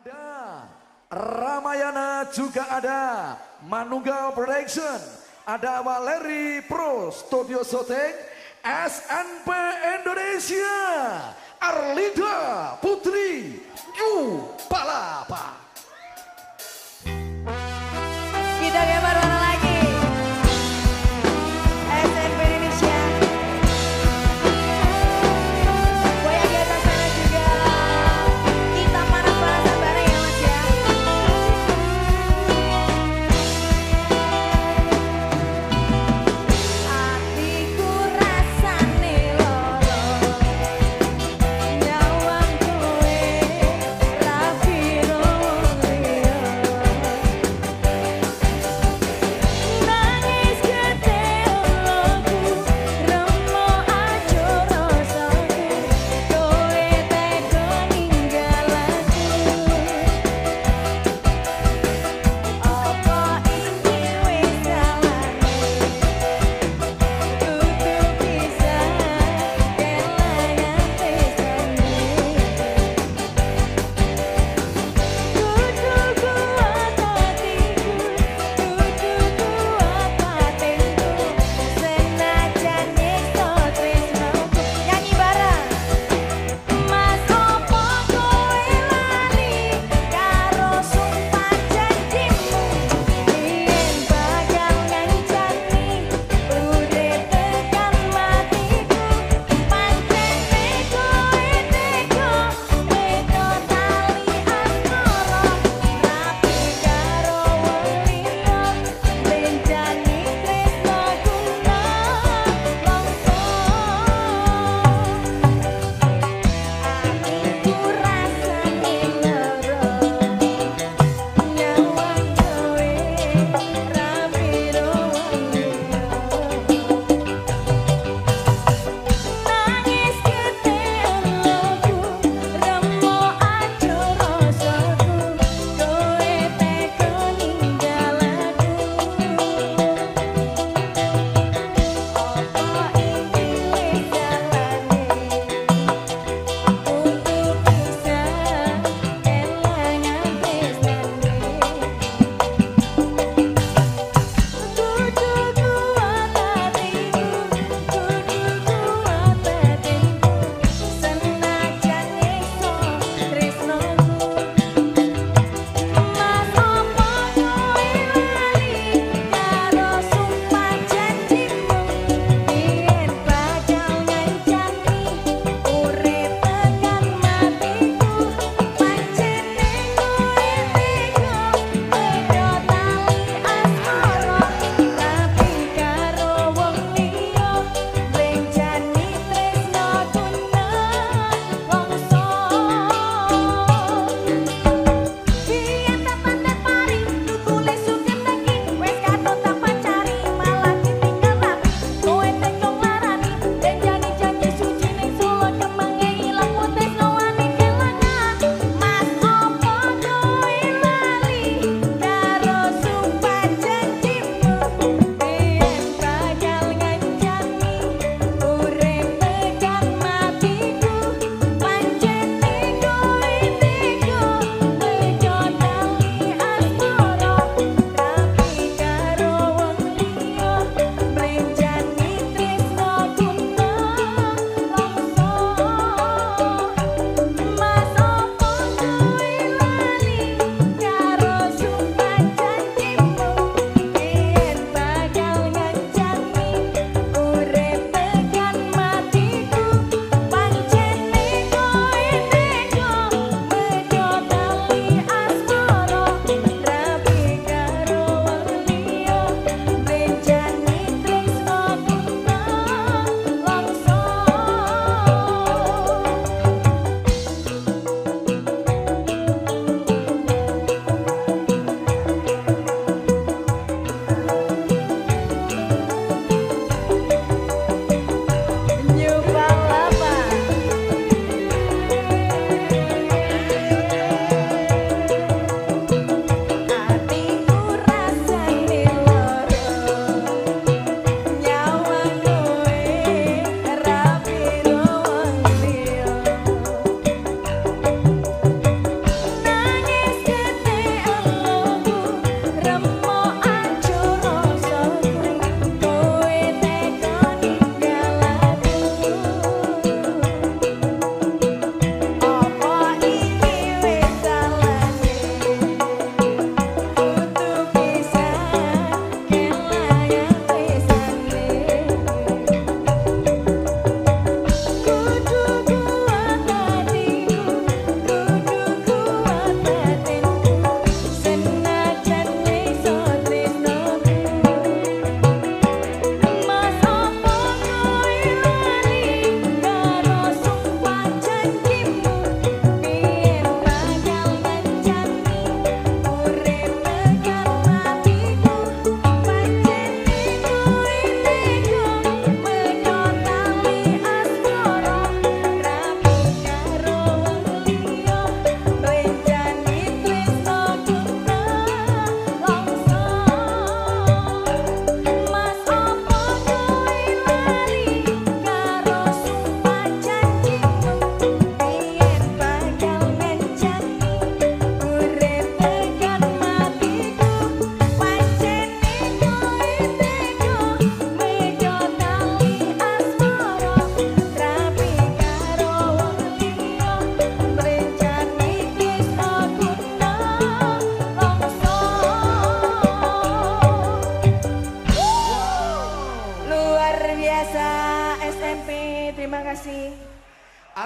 Ada. Ramayana juga ada. Manunggal Production. Ada Valeri Pro Studio Shooting SNP Indonesia. Arlinda Putri. Yu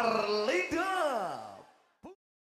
Arlindo.